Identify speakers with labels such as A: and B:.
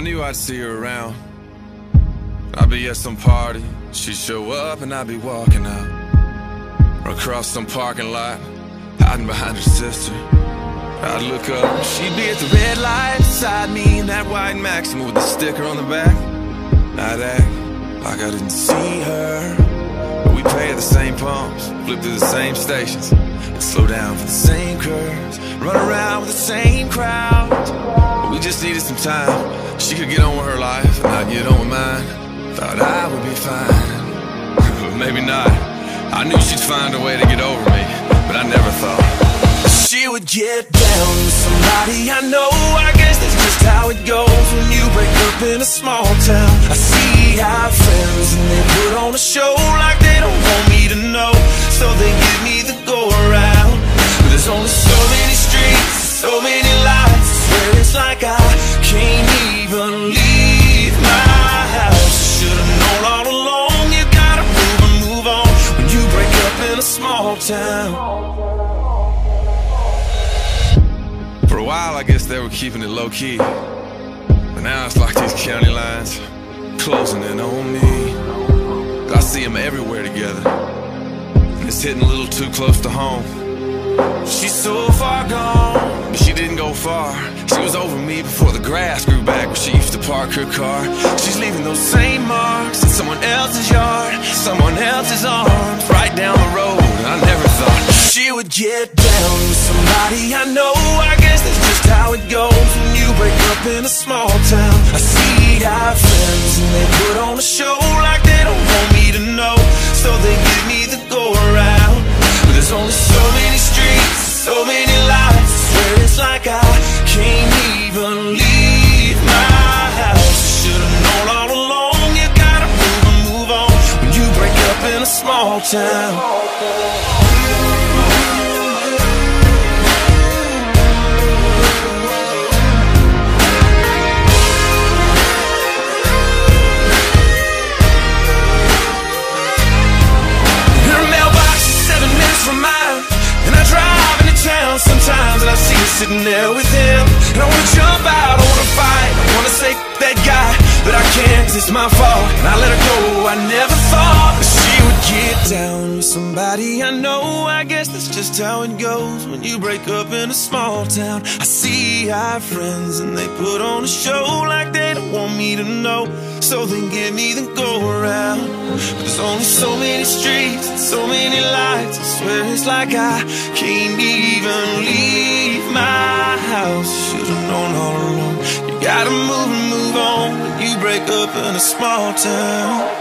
A: I knew I'd see her around. I'd be at some party, she'd show up and I'd be walking out. Across some parking lot, hiding behind her sister. I'd look up, she'd be at the red light beside me in that white Maxima with the sticker on the back. I'd act like I didn't see her. But we pay at the same pumps, flip through the same stations, and slow down for the same curves, run around with the same crowd. Just needed some time. She could get on with her life, and I'd get on with mine. Thought I would be fine, but maybe not. I knew she'd find a way to get over me, but I never thought she would get down with somebody I know. I guess that's just how it goes when you break up in a small town. I see how friends and town. For a while, I guess they were keeping it low key. But now it's like these county lines closing in on me. I see them everywhere together. It's hitting a little too close to home. She's so far gone, but she didn't go far. She was over me before the grass grew back where she used to park her car. She's leaving those same marks in someone else's yard, someone else's arms, right down the road. I never thought she would get down with somebody I know. I guess that's just how it goes when you break up in a small town. I see our friends and they put on a show like they don't want me to know, so they give me the go around. But there's only so town sometimes and I see her sitting there with him. And I wanna jump out, I wanna fight, I wanna say that guy. But I can't, it's my fault. And I let her go, I never somebody I know. I guess that's just how it goes when you break up in a small town. I see our friends and they put on a show like they don't want me to know. So they give me the go around. But there's only so many streets and so many lights. I swear it's like I can't even leave my house. Should've known all along. You gotta move and move on when you break up in a small town.